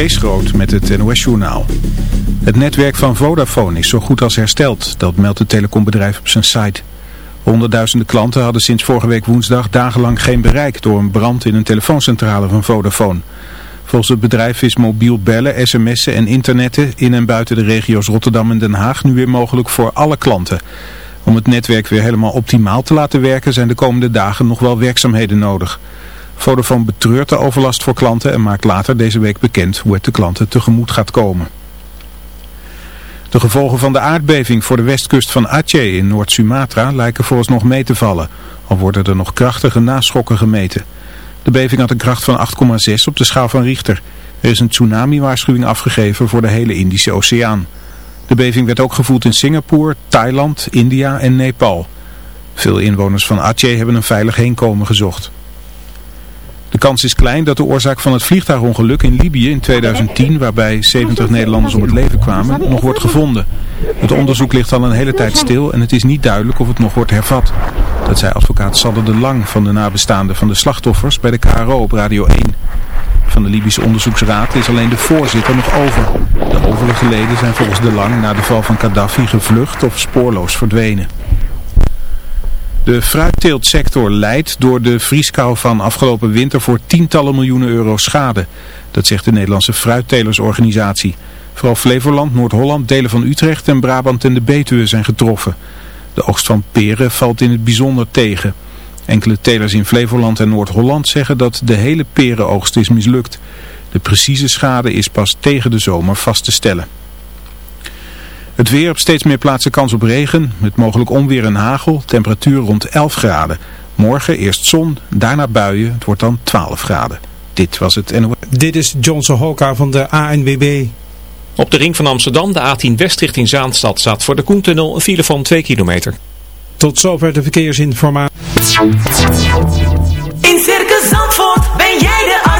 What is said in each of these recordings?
Kees met het NOS-journaal. Het netwerk van Vodafone is zo goed als hersteld, dat meldt het telecombedrijf op zijn site. Honderdduizenden klanten hadden sinds vorige week woensdag dagenlang geen bereik door een brand in een telefooncentrale van Vodafone. Volgens het bedrijf is mobiel bellen, sms'en en internetten in en buiten de regio's Rotterdam en Den Haag nu weer mogelijk voor alle klanten. Om het netwerk weer helemaal optimaal te laten werken zijn de komende dagen nog wel werkzaamheden nodig. Vodafone betreurt de overlast voor klanten en maakt later deze week bekend hoe het de klanten tegemoet gaat komen. De gevolgen van de aardbeving voor de westkust van Aceh in Noord-Sumatra lijken vooralsnog mee te vallen, al worden er nog krachtige naschokken gemeten. De beving had een kracht van 8,6 op de schaal van Richter. Er is een tsunami-waarschuwing afgegeven voor de hele Indische Oceaan. De beving werd ook gevoeld in Singapore, Thailand, India en Nepal. Veel inwoners van Aceh hebben een veilig heenkomen gezocht. De kans is klein dat de oorzaak van het vliegtuigongeluk in Libië in 2010, waarbij 70 Nederlanders om het leven kwamen, nog wordt gevonden. Het onderzoek ligt al een hele tijd stil en het is niet duidelijk of het nog wordt hervat. Dat zei advocaat Sander de Lang van de nabestaanden van de slachtoffers bij de KRO op Radio 1. Van de Libische onderzoeksraad is alleen de voorzitter nog over. De overige leden zijn volgens de Lang na de val van Gaddafi gevlucht of spoorloos verdwenen. De fruitteeltsector leidt door de vrieskou van afgelopen winter voor tientallen miljoenen euro schade. Dat zegt de Nederlandse fruittelersorganisatie. Vooral Flevoland, Noord-Holland, delen van Utrecht en Brabant en de Betuwe zijn getroffen. De oogst van peren valt in het bijzonder tegen. Enkele telers in Flevoland en Noord-Holland zeggen dat de hele perenoogst is mislukt. De precieze schade is pas tegen de zomer vast te stellen. Het weer op steeds meer plaatsen kans op regen, met mogelijk onweer en hagel, temperatuur rond 11 graden. Morgen eerst zon, daarna buien, het wordt dan 12 graden. Dit was het NOS. Dit is Johnson Hoka van de ANWB. Op de ring van Amsterdam, de A10 West richting Zaanstad, staat voor de Koentunnel een file van 2 kilometer. Tot zover de verkeersinformatie. In Circus Zandvoort ben jij de artiest.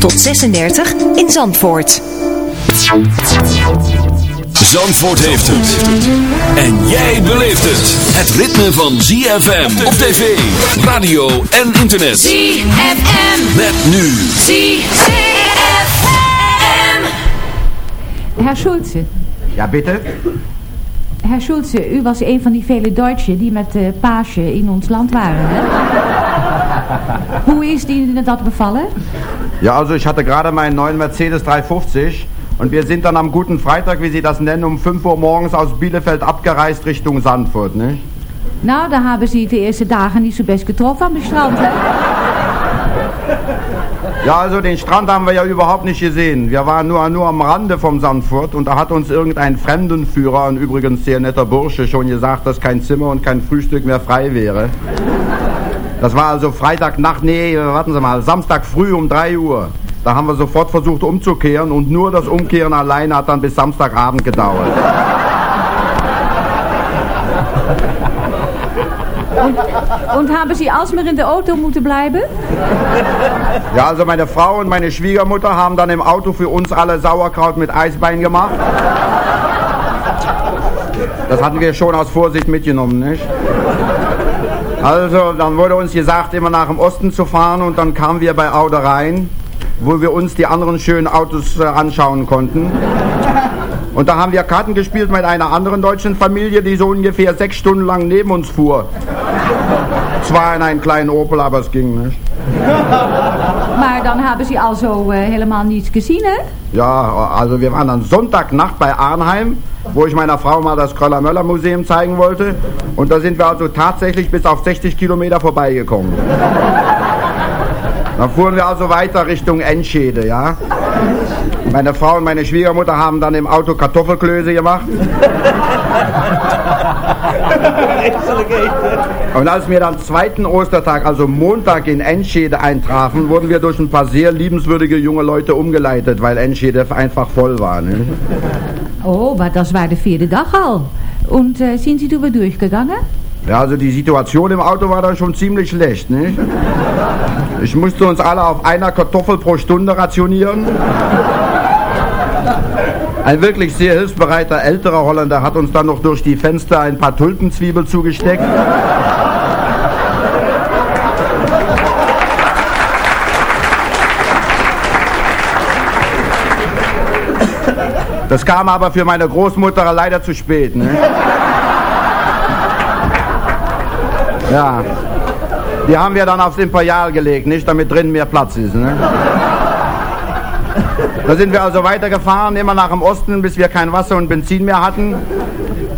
tot 36 in Zandvoort. Zandvoort heeft het. En jij beleeft het. Het ritme van ZFM op tv, radio en internet. ZFM. Met nu. ZFM. Herr Schulze, Ja, bitte? Herr Schulze, u was een van die vele Duitsers die met uh, Paasje in ons land waren, hè? Hoe is Ihnen dat bevallen? Ja, also ich hatte gerade meinen neuen Mercedes 350 und wir sind dann am guten Freitag, wie Sie das nennen, um 5 Uhr morgens aus Bielefeld abgereist Richtung Sandfurt, ne? Nou, daar hebben ze de eerste dagen niet zo best getroffen aan de strand, hè? Ja, also den Strand haben wir ja überhaupt nicht gesehen. Wir waren nur, nur am Rande vom Sandfurt und da hat uns irgendein Fremdenführer, ein übrigens sehr netter Bursche, schon gesagt, dass kein Zimmer und kein Frühstück mehr frei wäre. Das war also Freitagnacht, nee, warten Sie mal, Samstag früh um 3 Uhr. Da haben wir sofort versucht umzukehren und nur das Umkehren alleine hat dann bis Samstagabend gedauert. Und haben Sie alsmaar in de auto moeten blijven? Ja, also meine Frau und meine Schwiegermutter haben dann im Auto für uns alle Sauerkraut mit Eisbein gemacht. Das hatten wir schon aus Vorsicht mitgenommen, nicht? Also, dann wurde uns gesagt, immer nach dem Osten zu fahren und dann kamen wir bei Aude rein, wo wir uns die anderen schönen Autos äh, anschauen konnten. Und da haben wir Karten gespielt mit einer anderen deutschen Familie, die so ungefähr sechs Stunden lang neben uns fuhr. Zwar in einen kleinen Opel, aber es ging nicht. Maar dan hebben ze also eh, helemaal niets gezien, hè? Ja, also wir waren dann Sonntagnacht bei Arnheim, wo ich meiner Frau mal das Kröller-Möller-Museum zeigen wollte. Und da sind wir also tatsächlich bis auf 60 Kilometer vorbeigekommen. Dann fuhren wir also weiter Richtung Enschede, ja. Meine Frau und meine Schwiegermutter haben dann im Auto Kartoffelklöße gemacht. Und als wir dann zweiten Ostertag, also Montag in Enschede eintrafen, wurden wir durch ein paar sehr liebenswürdige junge Leute umgeleitet, weil Enschede einfach voll war. Ne? Oh, maar dat was de vierde dag al. Und äh, sind Sie drüber durchgegangen? Ja, also die Situation im Auto war dann schon ziemlich schlecht, nicht? Ich musste uns alle auf einer Kartoffel pro Stunde rationieren. Ein wirklich sehr hilfsbereiter älterer Holländer hat uns dann noch durch die Fenster ein paar Tulpenzwiebel zugesteckt. Das kam aber für meine Großmutter leider zu spät. Ne? Ja. Die haben wir dann aufs Imperial gelegt, nicht damit drin mehr Platz ist. Ne? Da sind wir also weitergefahren, immer nach dem Osten, bis wir kein Wasser und Benzin mehr hatten.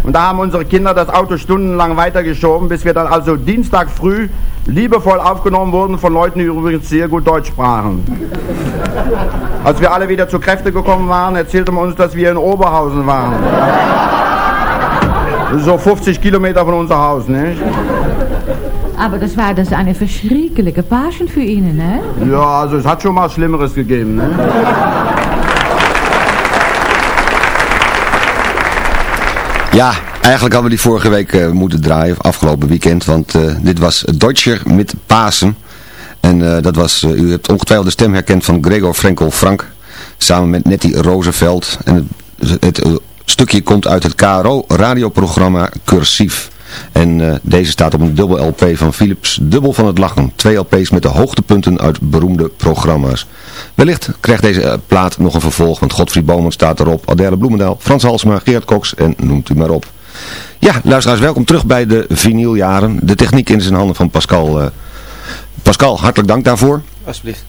Und da haben unsere Kinder das Auto stundenlang weitergeschoben, bis wir dann also Dienstag früh liebevoll aufgenommen wurden von Leuten, die übrigens sehr gut Deutsch sprachen. Als wir alle wieder zu Kräfte gekommen waren, erzählte man uns, dass wir in Oberhausen waren. So 50 Kilometer von unser Haus, nicht? Aber das war dus eine verschrikkelijke Pasen für Ihnen, hè? Ja, also es hat schon mal Schlimmeres gegeben, ne? Ja, eigenlijk hadden we die vorige week eh, moeten draaien, afgelopen weekend. Want eh, dit was Deutscher met Pasen. En eh, dat was, u hebt ongetwijfeld de stem herkend van Gregor Frenkel Frank. Samen met Nettie Roosevelt. En het, het stukje komt uit het KRO radioprogramma Cursief. En uh, deze staat op een dubbel LP van Philips Dubbel van het Lachen. Twee LP's met de hoogtepunten uit beroemde programma's. Wellicht krijgt deze uh, plaat nog een vervolg, want Godfried Bomen staat erop. Adèle Bloemendaal, Frans Halsma, Geert Cox en noemt u maar op. Ja, luisteraars, welkom terug bij de vinyljaren. De techniek in zijn handen van Pascal. Uh, Pascal, hartelijk dank daarvoor. Alsjeblieft.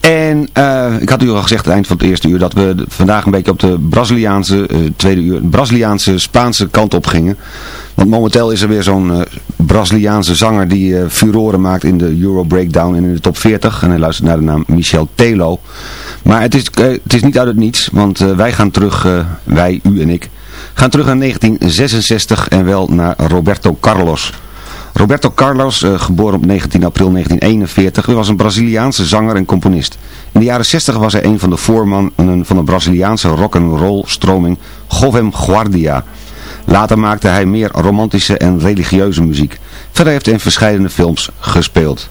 En uh, ik had u al gezegd aan het eind van het eerste uur dat we vandaag een beetje op de Braziliaanse, uh, tweede uur, Braziliaanse, Spaanse kant op gingen. Want momenteel is er weer zo'n uh, Braziliaanse zanger die furoren maakt in de Euro Breakdown en in de top 40. En hij luistert naar de naam Michel Telo. Maar het is, het is niet uit het niets, want wij gaan terug, wij, u en ik, gaan terug naar 1966 en wel naar Roberto Carlos. Roberto Carlos, uh, geboren op 19 april 1941, was een Braziliaanse zanger en componist. In de jaren 60 was hij een van de voormannen van de Braziliaanse rock'n'roll stroming Govem Guardia. Later maakte hij meer romantische en religieuze muziek. Verder heeft hij in verschillende films gespeeld.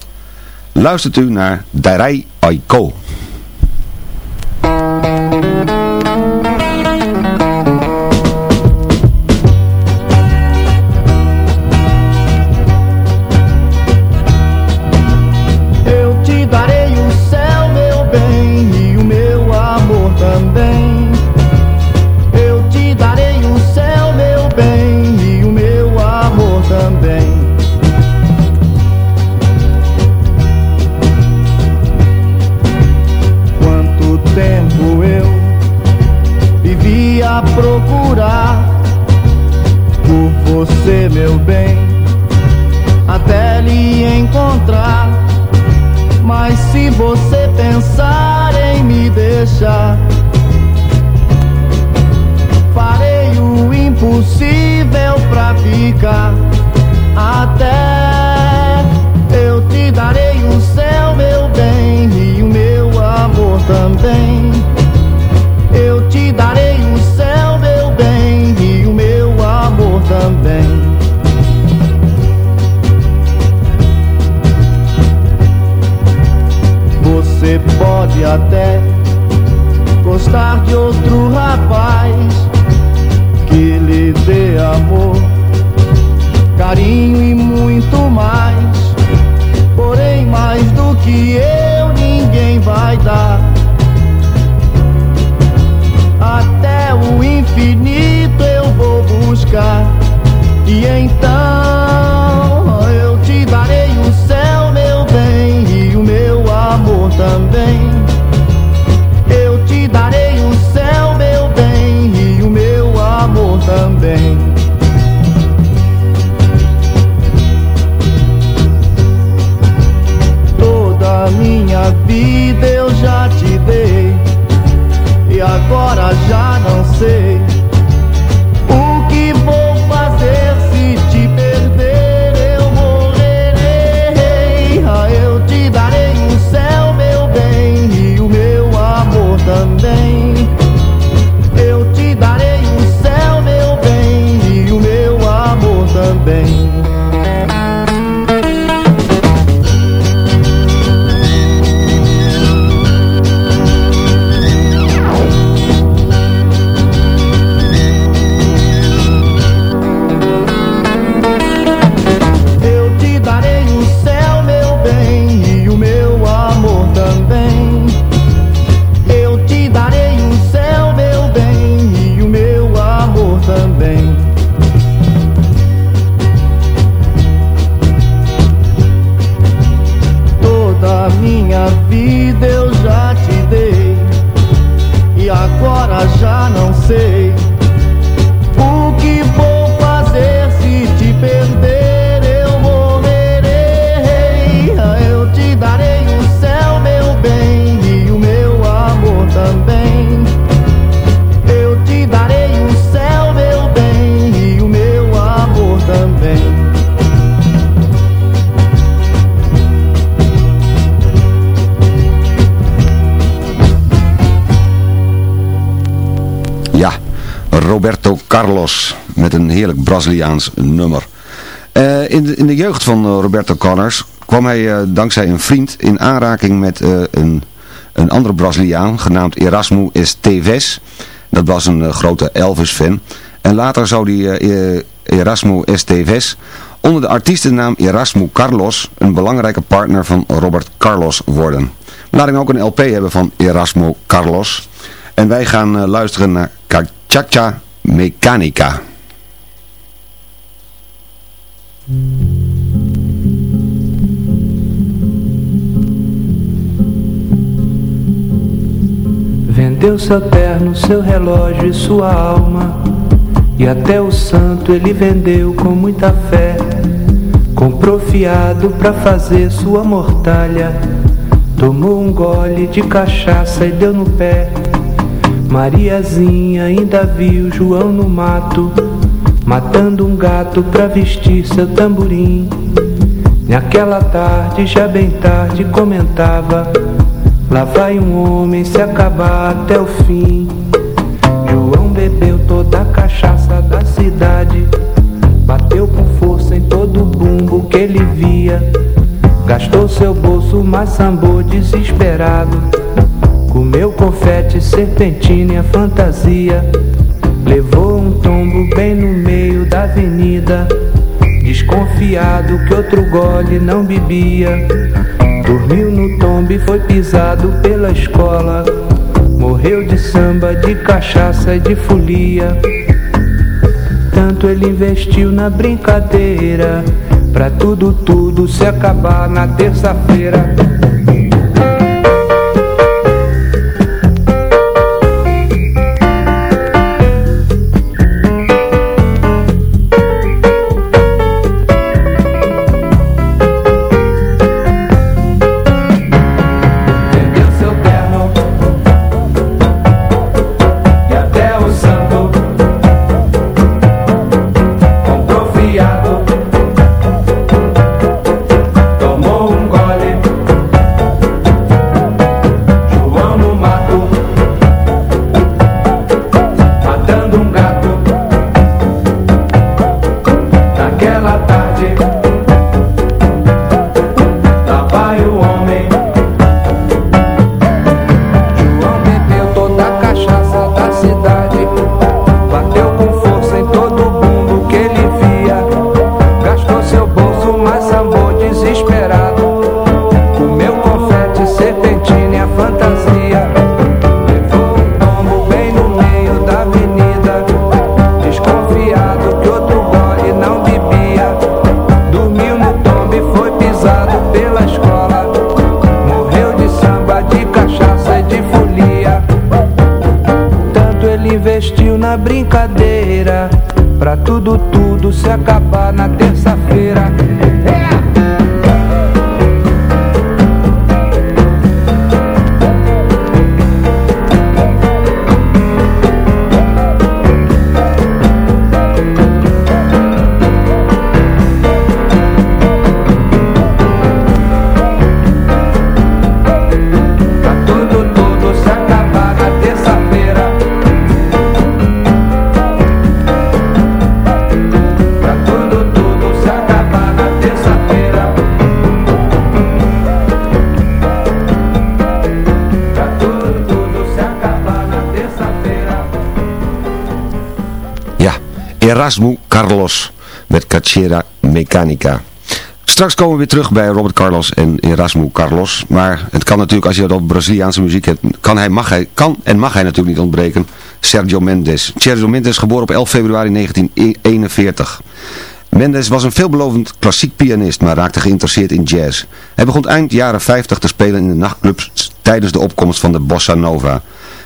Luistert u naar Darai Aiko. meu bem, até lhe encontrar. Mas se você pensar em me deixar, een heerlijk Braziliaans nummer. Eh, in, de, in de jeugd van eh, Roberto Carlos kwam hij eh, dankzij een vriend in aanraking met een, een andere Braziliaan genaamd Erasmo Esteves. Dat was een grote Elvis-fan. En later zou die eh, Erasmo Esteves onder de artiestennaam Erasmo Carlos een belangrijke partner van Robert Carlos worden. Laat ik ook een LP hebben van Erasmo Carlos. En wij gaan luisteren naar Cachacha Mechanica. Vendeu seu terno, seu relógio e sua alma. E até o santo ele vendeu com muita fé. Comprou fiado pra fazer sua mortalha. Tomou um gole de cachaça e deu no pé. Mariazinha ainda viu João no mato, matando um gato pra vestir seu tamborim. Naquela tarde, já bem tarde, comentava: Lá vai um homem se acabar até o fim. João bebeu toda a cachaça da cidade, bateu com força em todo o bumbo que ele via. Gastou seu bolso, mas sambou desesperado. Comeu confete, serpentina e fantasia. Levou um tombo bem no meio da avenida. Desconfiado que outro gole não bebia. Dormiu no tombo e foi pisado pela escola. Morreu de samba, de cachaça e de folia. Tanto ele investiu na brincadeira. Pra tudo, tudo se acabar na terça-feira. Brincadeira. Pra tudo, tudo se acabar Erasmo Carlos met Cachera Mechanica. Straks komen we weer terug bij Robert Carlos en Erasmo Carlos. Maar het kan natuurlijk, als je het over Braziliaanse muziek hebt, kan, hij, mag hij, kan en mag hij natuurlijk niet ontbreken. Sergio Mendes. Sergio Mendes, geboren op 11 februari 1941. Mendes was een veelbelovend klassiek pianist, maar raakte geïnteresseerd in jazz. Hij begon eind jaren 50 te spelen in de nachtclubs tijdens de opkomst van de bossa nova.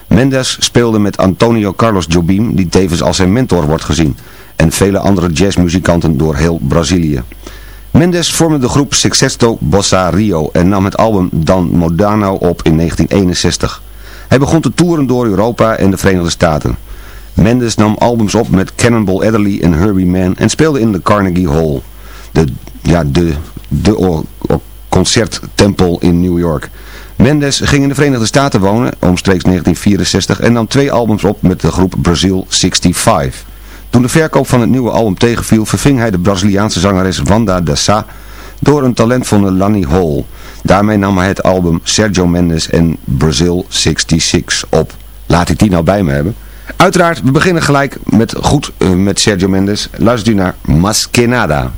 Mendes speelde met Antonio Carlos Jobim, die tevens als zijn mentor wordt gezien, en vele andere jazzmuzikanten door heel Brazilië. Mendes vormde de groep Sexteto Bossa Rio en nam het album Dan Modano op in 1961. Hij begon te toeren door Europa en de Verenigde Staten. Mendes nam albums op met Cannonball Adderley en Herbie Mann en speelde in de Carnegie Hall. De, ja, de, de concerttempel in New York. Mendes ging in de Verenigde Staten wonen, omstreeks 1964, en nam twee albums op met de groep Brazil 65. Toen de verkoop van het nieuwe album tegenviel, verving hij de Braziliaanse zangeres Wanda da Sa door een talentvolle Lani Hall. Daarmee nam hij het album Sergio Mendes en Brazil 66 op. Laat ik die nou bij me hebben. Uiteraard, we beginnen gelijk met goed eh, met Sergio Mendes. Luistert u naar Maskenada.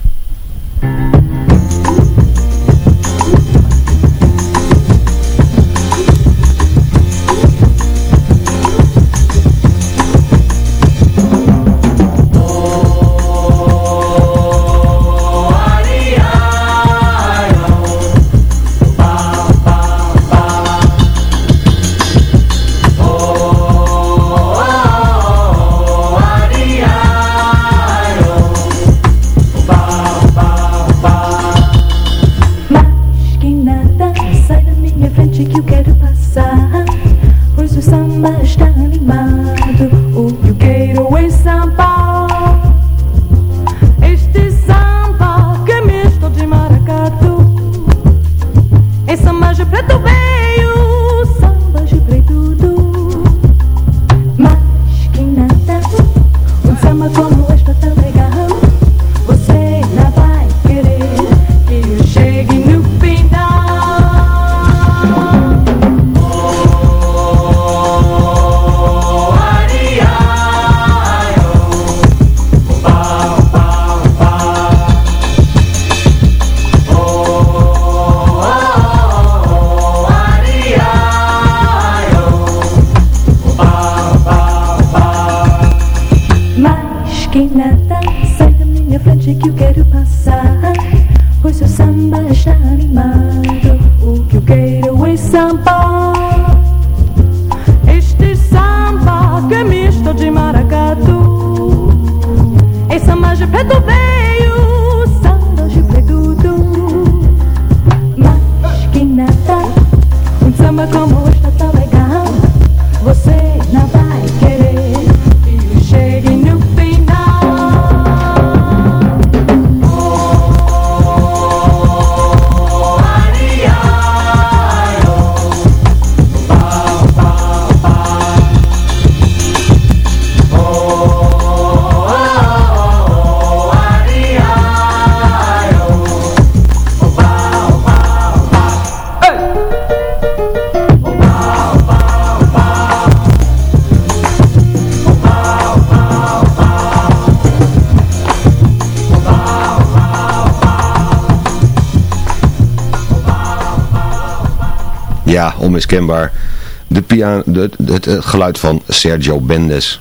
Het, het geluid van Sergio Mendes.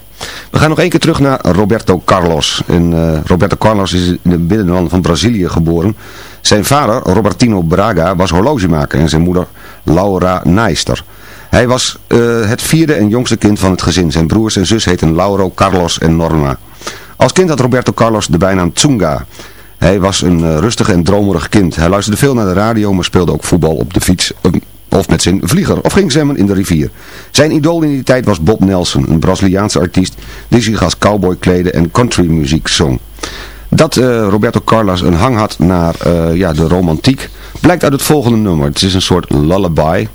We gaan nog één keer terug naar Roberto Carlos. En, eh, Roberto Carlos is in de binnenland van Brazilië geboren. Zijn vader, Robertino Braga, was horlogemaker en zijn moeder Laura Nijster. Hij was eh, het vierde en jongste kind van het gezin. Zijn broers en zus heten Lauro, Carlos en Norma. Als kind had Roberto Carlos de bijnaam Tsunga. Hij was een rustig en dromerig kind. Hij luisterde veel naar de radio, maar speelde ook voetbal op de fiets of met zijn vlieger, of ging zwemmen in de rivier. Zijn idool in die tijd was Bob Nelson, een Braziliaanse artiest die zich als cowboy kleedde en countrymuziek zong. Dat uh, Roberto Carlos een hang had naar ja, de romantiek, blijkt uit het volgende nummer. Het is een soort lullaby.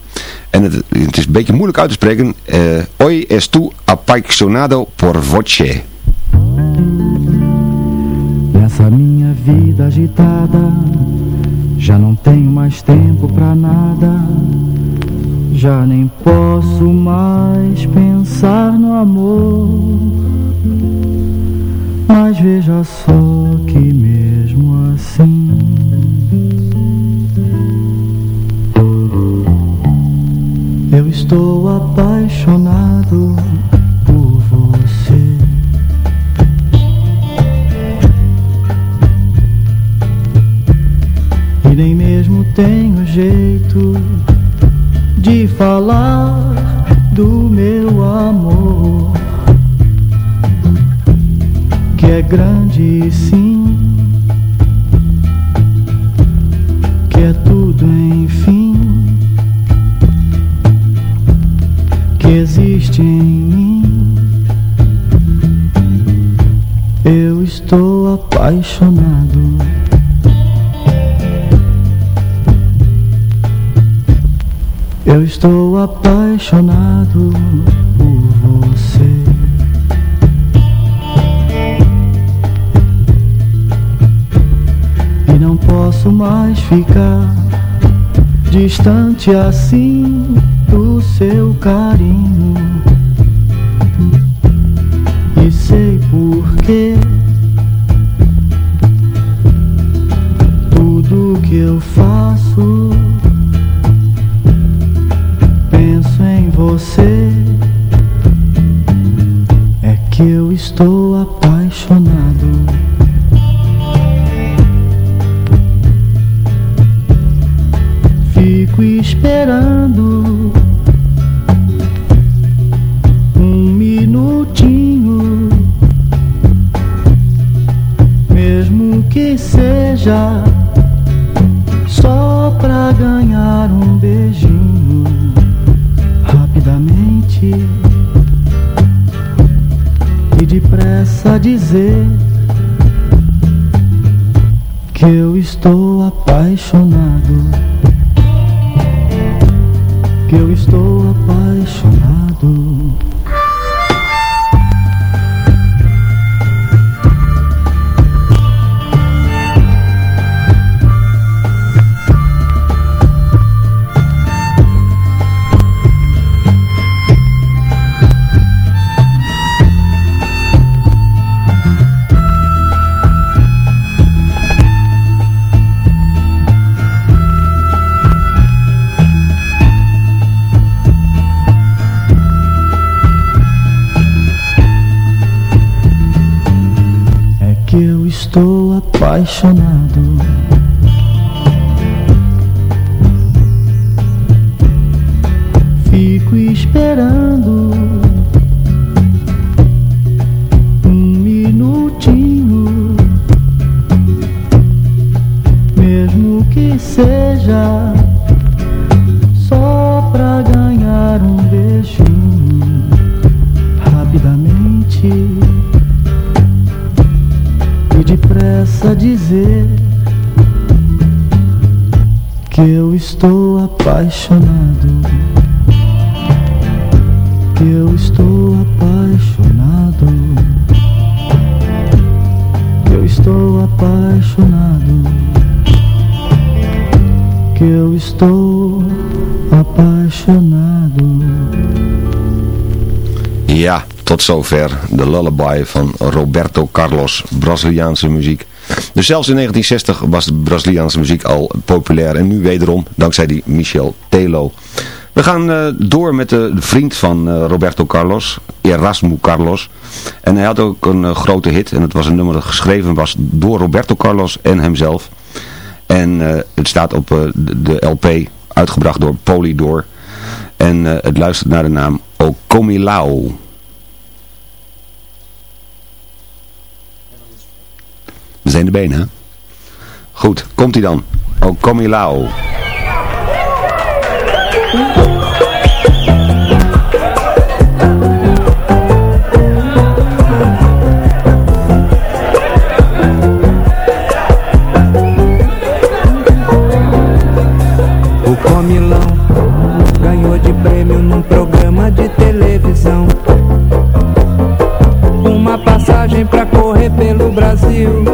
En het, het is een beetje moeilijk uit te spreken. Hoy es tu apaixonado por voce. Nessa minha vida agitada, já não tenho mais tempo pra nada. Já nem posso mais pensar no amor. Mas veja só que mesmo assim. Eu estou apaixonado E nem mesmo tenho jeito de falar do meu amor, que é grande sim, que é tudo enfim, que existe em mim. Eu estou apaixonado. Eu estou apaixonado por você. E não posso mais ficar distante assim do seu carinho. E sei porquê. Tudo que eu faço você é que eu estou apaixonado. Fico esperando um minutinho, mesmo que seja depressa dizer que eu estou apaixonado, apaixonado. Fico esperando estou apaixonado, eu estou apaixonado, eu estou apaixonado, que eu estou apaixonado. Ja, tot zover de lullaby van Roberto Carlos, Braziliaanse muziek. Dus zelfs in 1960 was de Braziliaanse muziek al populair en nu wederom dankzij die Michel Telo. We gaan uh, door met de, vriend van uh, Roberto Carlos, Erasmo Carlos. En hij had ook een uh, grote hit en het was een nummer dat geschreven was door Roberto Carlos en hemzelf. En het staat op de, de LP, uitgebracht door Polydor. En eh, het luistert naar de naam Okomilao. We zijn benen, hè? Goed, komt dan. Okomilao. O Comilão ganhou de prêmio num programa de televisão. Uma passagem pra correr pelo Brasil,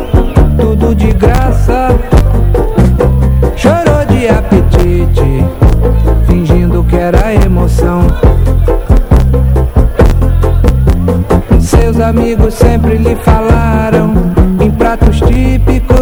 amigos sempre lhe falaram em pratos típicos.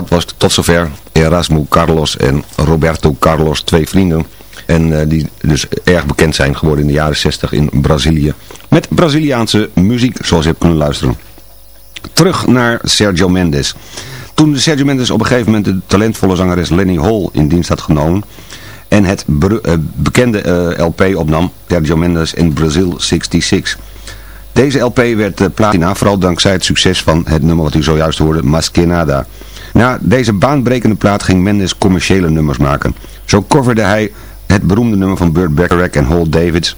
Dat was tot zover Erasmo Carlos en Roberto Carlos, twee vrienden. En eh, die dus erg bekend zijn geworden in de jaren 60 in Brazilië. Met Braziliaanse muziek, zoals je hebt kunnen luisteren. Terug naar Sergio Mendes. Toen Sergio Mendes op een gegeven moment de talentvolle zangeres Lenny Hall in dienst had genomen... en het eh, bekende eh, LP opnam, Sergio Mendes in Brazil 66... Deze LP werd platina, vooral dankzij het succes van het nummer wat u zojuist hoorde, Masquenada. Na deze baanbrekende plaat ging Mendes commerciële nummers maken. Zo coverde hij het beroemde nummer van Burt Bacharach en Hall Davids,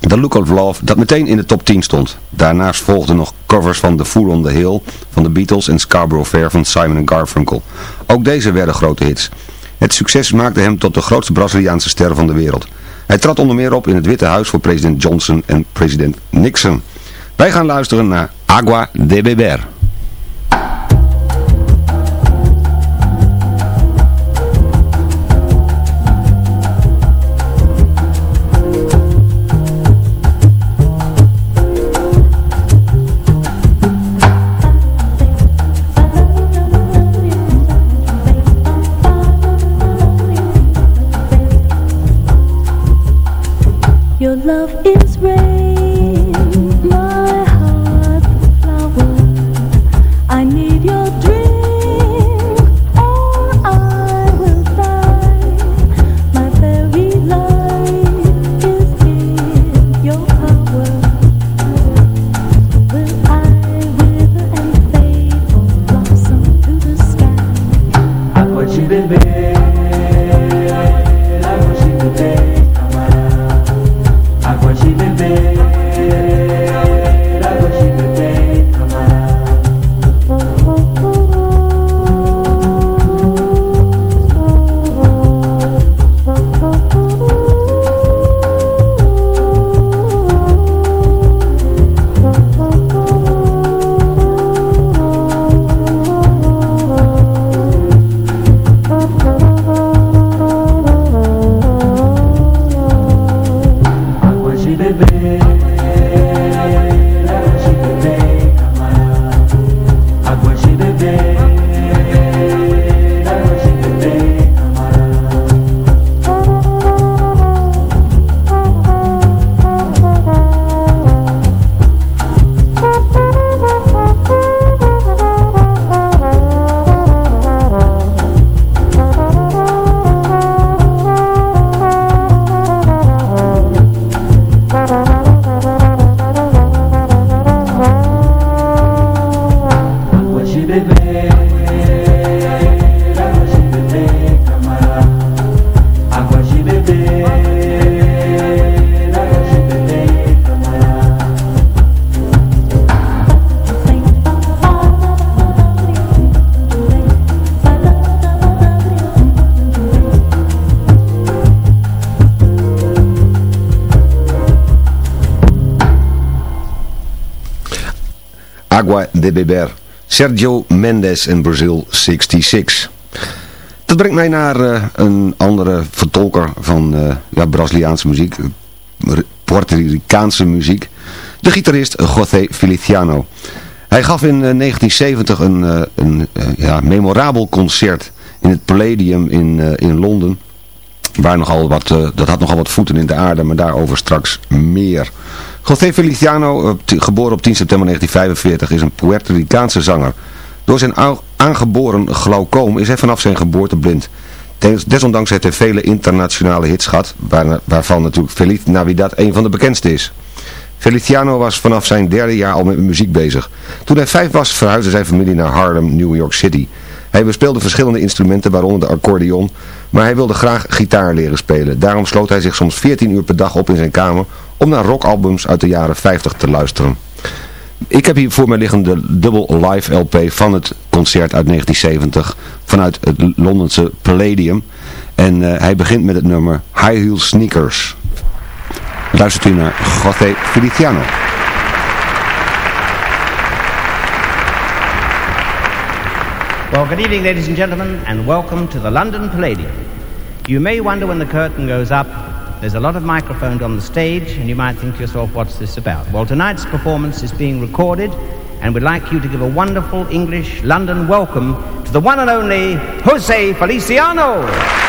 The Look of Love, dat meteen in de top 10 stond. Daarnaast volgden nog covers van The Fool on the Hill van de Beatles en Scarborough Fair van Simon Garfunkel. Ook deze werden grote hits. Het succes maakte hem tot de grootste Braziliaanse ster van de wereld. Hij trad onder meer op in het Witte Huis voor president Johnson en president Nixon. Wij gaan luisteren naar Agua de Beber. Love is rain, Agua de Beber. Sergio Mendes in Brazil 66. Dat brengt mij naar eh, een andere vertolker van uh, ja, Braziliaanse muziek. Puerto Ricaanse muziek. De gitarist José Feliciano. Hij gaf in 1970 een, een ja, memorabel concert in het Palladium in, in Londen. Waar nogal wat, dat had nogal wat voeten in de aarde, maar daarover straks meer. José Feliciano, geboren op 10 september 1945, is een Puerto Ricaanse zanger. Door zijn aangeboren glaucoom is hij vanaf zijn geboorte blind. Desondanks heeft hij vele internationale hits gehad, waar, waarvan natuurlijk Feliz Navidad een van de bekendste is. Feliciano was vanaf zijn derde jaar al met muziek bezig. Toen hij vijf was verhuisde zijn familie naar Harlem, New York City. Hij bespeelde verschillende instrumenten, waaronder de accordeon, maar hij wilde graag gitaar leren spelen. Daarom sloot hij zich soms 14 uur per dag op in zijn kamer om naar rockalbums uit de jaren 50 te luisteren. Ik heb hier voor mij liggen de dubbel live LP van het concert uit 1970 vanuit het Londense Palladium. En uh, hij begint met het nummer High Heel Sneakers. Luistert u naar José Feliciano. Well, good evening, ladies and gentlemen, and welcome to the London Palladium. You may wonder when the curtain goes up, there's a lot of microphones on the stage, and you might think to yourself, what's this about? Well, tonight's performance is being recorded, and we'd like you to give a wonderful English London welcome to the one and only Jose Feliciano.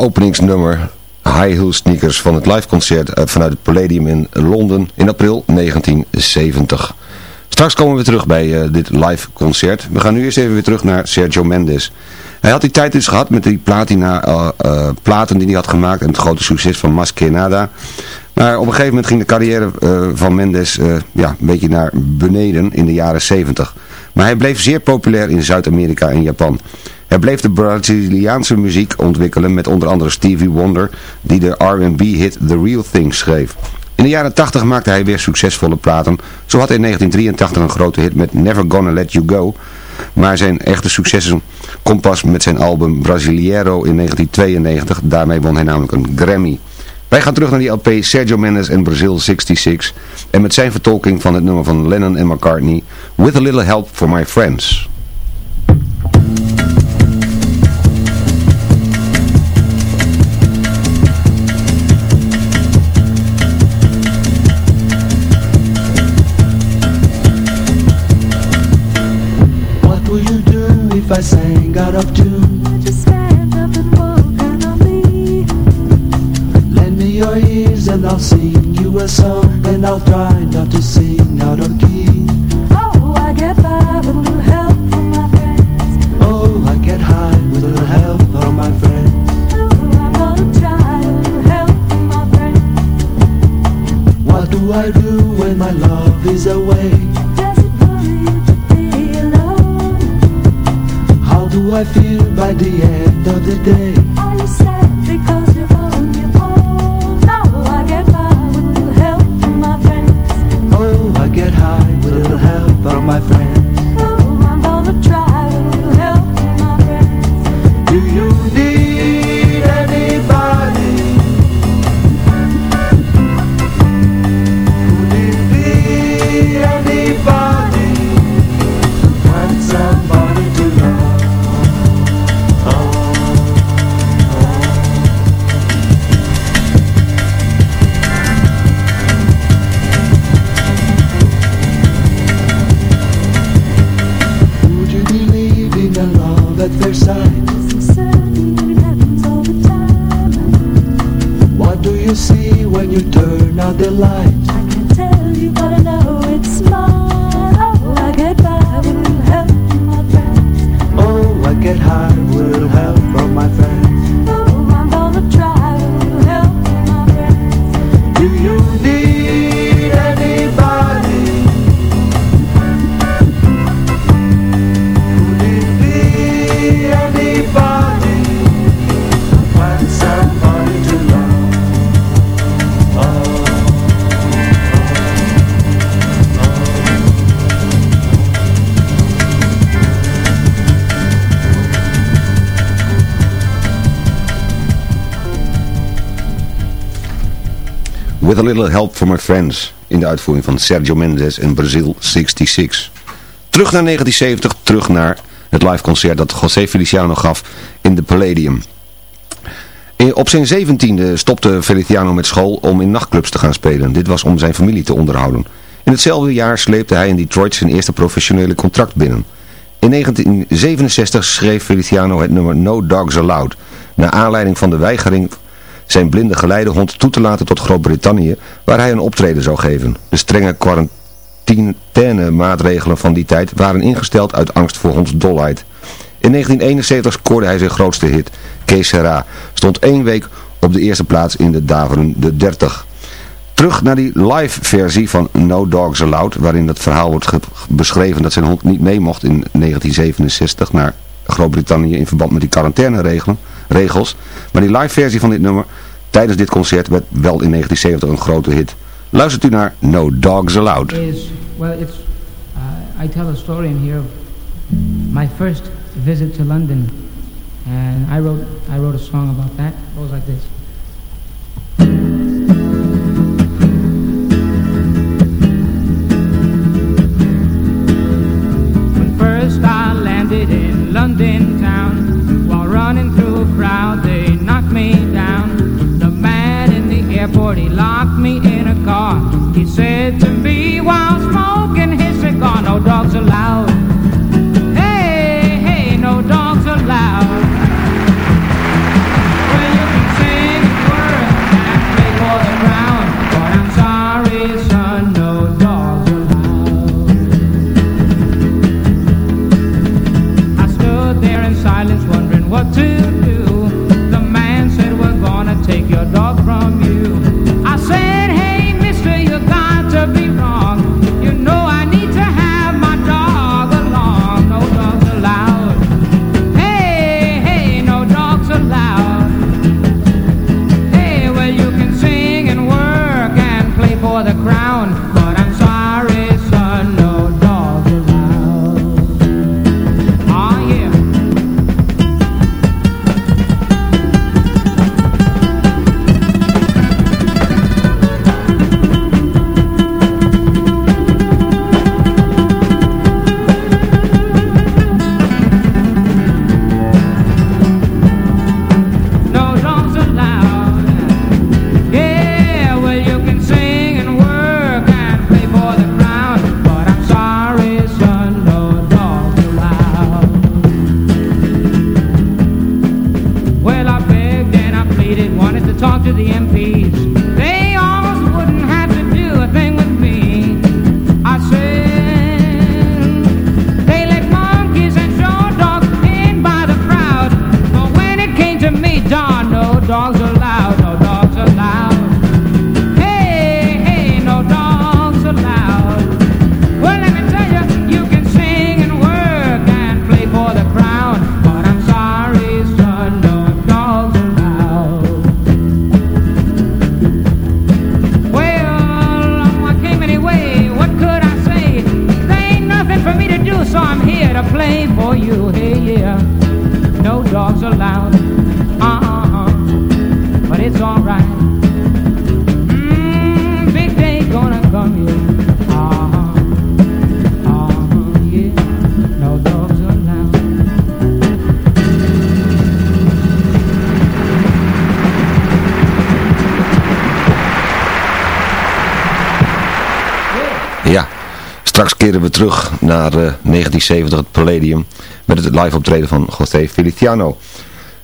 Openingsnummer High Heel Sneakers van het liveconcert eh, vanuit het Palladium in Londen in april 1970. Straks komen we terug bij eh, dit live concert. We gaan nu eerst even weer terug naar Sergio Mendes. Hij had die tijd dus gehad met die platina eh, platen die hij had gemaakt en het grote succes van Mas Que Nada. Maar op een gegeven moment ging de carrière van Mendes ja, een beetje naar beneden in de jaren 70. Maar hij bleef zeer populair in Zuid-Amerika en Japan. Hij bleef de Braziliaanse muziek ontwikkelen met onder andere Stevie Wonder, die de R&B hit The Real Thing schreef. In de jaren 80 maakte hij weer succesvolle platen. Zo had hij in 1983 een grote hit met Never Gonna Let You Go. Maar zijn echte successen komt pas met zijn album Brasileiro in 1992. Daarmee won hij namelijk een Grammy. Wij gaan terug naar die LP Sergio Mendes en Brazil 66. En met zijn vertolking van het nummer van Lennon en McCartney. With a little help for my friends. If I sang out of tune? Just stand up and walk out on me. Lend me your ears and I'll sing you a song And I'll try not to sing out of key Oh, I get by with a little help from my friends. Oh, I get high with a little help from my friends Oh, I'm gonna try a little help from my friends. What do I do when my love is away? Do I feel by the end of the day? A Little Help from My Friends. In de uitvoering van Sergio Mendes en Brazil 66. Terug naar 1970, terug naar het liveconcert dat José Feliciano gaf in de Palladium. Op zijn zeventiende stopte Feliciano met school om in nachtclubs te gaan spelen. Dit was om zijn familie te onderhouden. In hetzelfde jaar sleepte hij in Detroit zijn eerste professionele contract binnen. In 1967 schreef Feliciano het nummer No Dogs Allowed. Naar aanleiding van de weigering zijn blinde geleidehond toe te laten tot Groot-Brittannië, waar hij een optreden zou geven. De strenge quarantaine maatregelen van die tijd waren ingesteld uit angst voor hondsdolheid. In 1971 scoorde hij zijn grootste hit, Que Sera. Stond één week op de eerste plaats in de daverende 30. Terug naar die live versie van No Dogs Allowed, waarin het verhaal wordt beschreven dat zijn hond niet mee mocht in 1967 naar Groot-Brittannië in verband met die quarantaineregels. Maar die live versie van dit nummer tijdens dit concert werd wel in 1970 een grote hit. Luistert u naar No Dogs Allowed. Is, well, it's, uh, I tell a story in here of my first visit to London. And I wrote, I wrote a song about that. It goes like this. When first I landed in London keren we terug naar eh, 1970, het Palladium, met het live optreden van José Feliciano.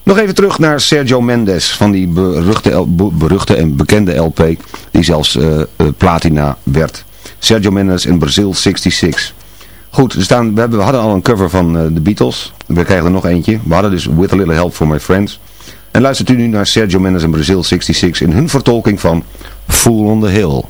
Nog even terug naar Sergio Mendes van die beruchte, beruchte en bekende LP, die zelfs eh, eh, platina werd. Sergio Mendes in Brazil 66. Goed, staan, we, hebben, we hadden al een cover van eh, de Beatles. We krijgen er nog eentje. We hadden dus With a Little Help for My Friends. En luistert u nu naar Sergio Mendes in Brazil 66 in hun vertolking van Fool on the Hill.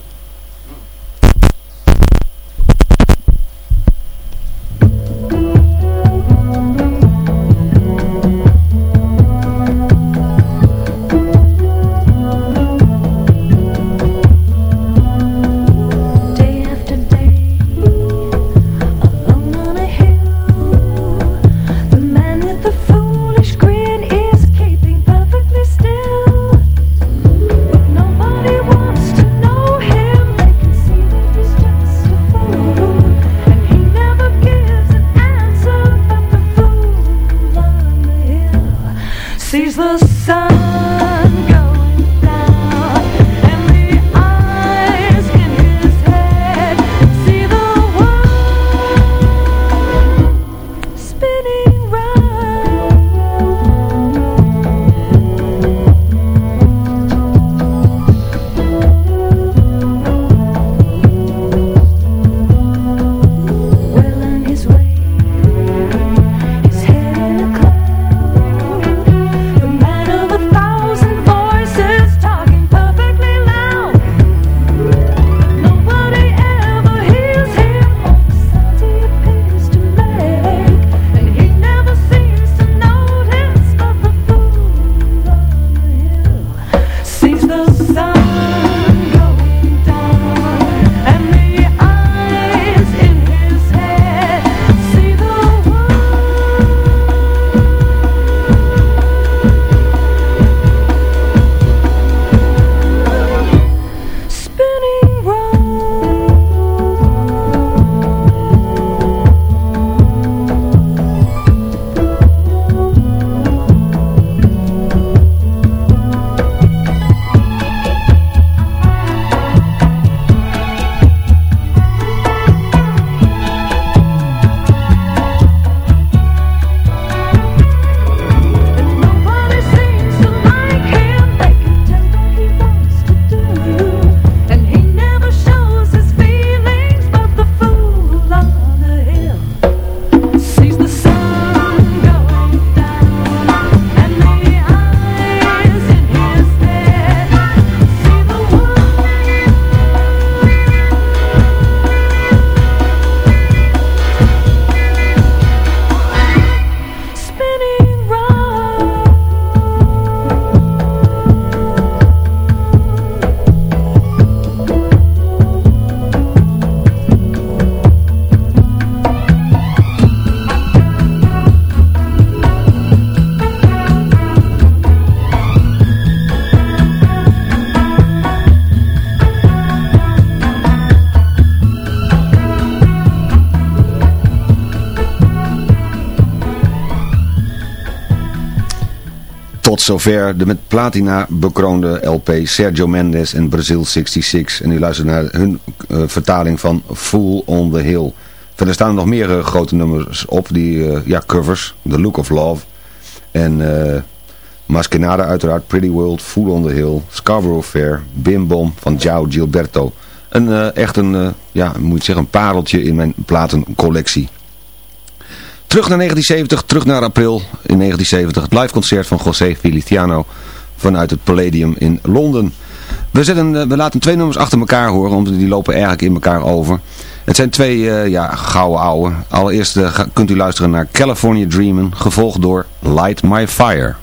the zover de met platina bekroonde LP Sergio Mendes en Brazil 66. En u luistert naar hun eh, vertaling van Fool on the Hill. Verder staan er nog meer eh, grote nummers op, die eh, ja, covers. The Look of Love. En uh, Maskenada uiteraard, Pretty World, Fool on the Hill, Scarborough Fair, Bim Bom van João Gilberto. Een, echt een, ja, moet zeggen, een pareltje in mijn platencollectie. Terug naar 1970, terug naar april in 1970. Het liveconcert van José Feliciano vanuit het Palladium in Londen. We, zetten, we laten twee nummers achter elkaar horen, omdat die lopen eigenlijk in elkaar over. Het zijn twee uh, ja, gouden ouwe. Allereerst uh, kunt u luisteren naar California Dreamin', gevolgd door Light My Fire.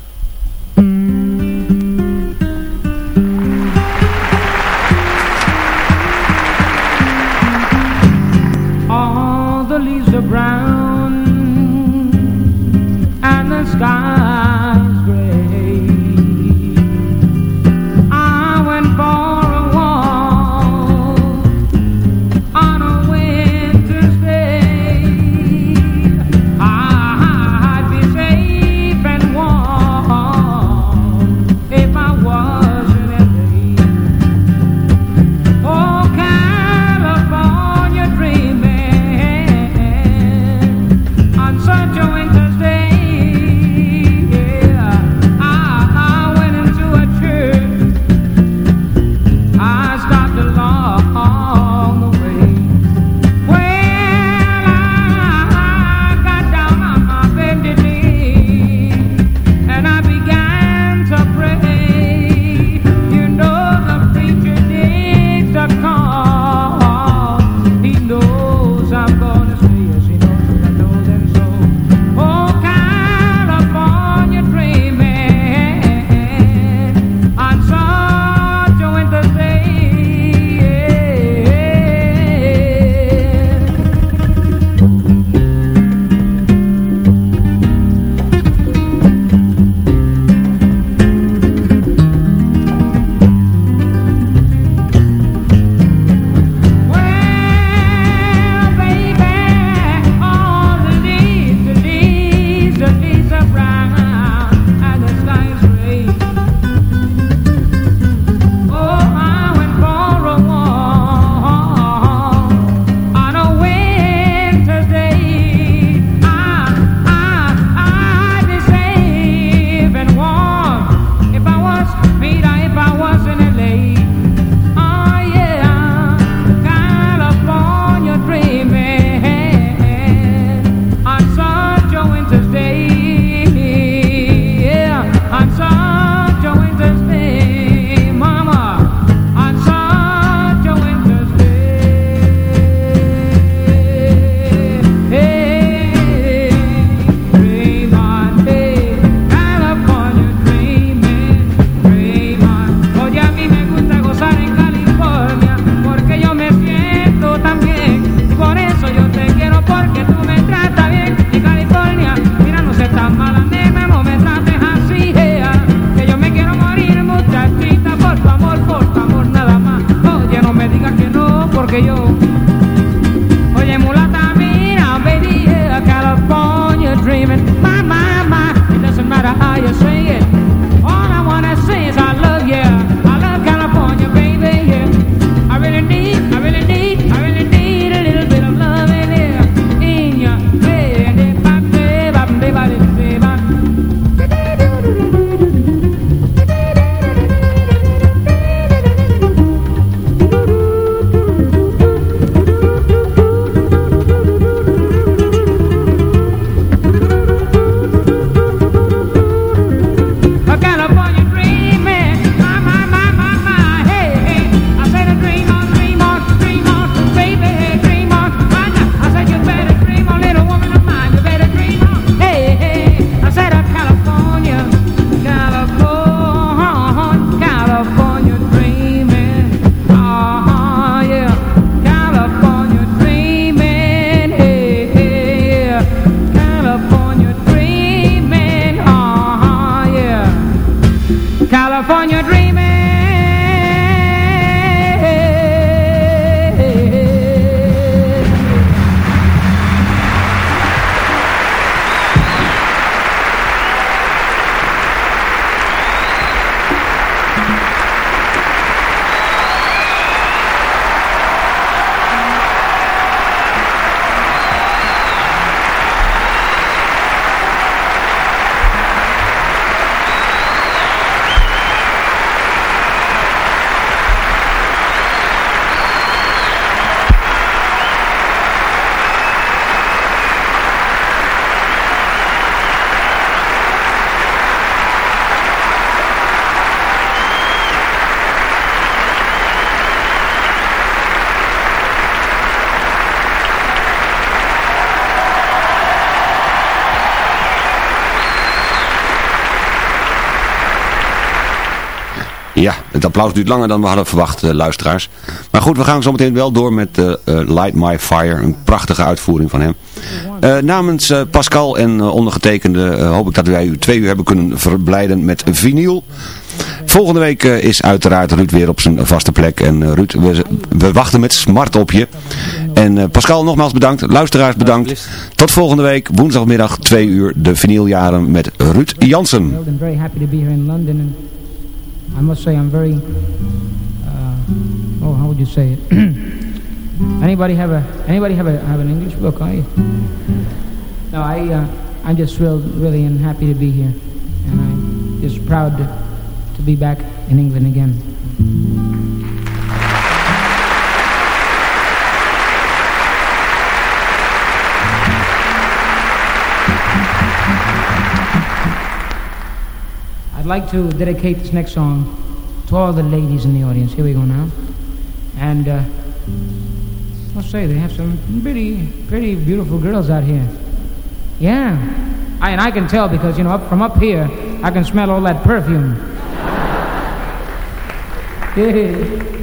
Ja, het applaus duurt langer dan we hadden verwacht, eh, luisteraars. Maar goed, we gaan zo meteen wel door met eh, eh, Light My Fire. Een prachtige uitvoering van hem. Eh, namens eh, Pascal en ondergetekende hoop ik dat wij u twee uur hebben kunnen verblijden met vinyl. Volgende week is uiteraard Ruud weer op zijn vaste plek. En Ruud, we, we wachten met smart op je. En eh, Pascal, nogmaals bedankt. Luisteraars bedankt. Tot volgende week, woensdagmiddag 2 uur, de vinyljaren met Ruud Jansen. I must say I'm very. Uh, oh, how would you say it? anybody have a anybody have a have an English book? I no, I uh, I'm just thrilled, really, and happy to be here, and I'm just proud to to be back in England again. I'd like to dedicate this next song to all the ladies in the audience. Here we go now. And uh, I'll say they have some pretty, pretty beautiful girls out here. Yeah. I, and I can tell because, you know, up from up here, I can smell all that perfume. Yeah.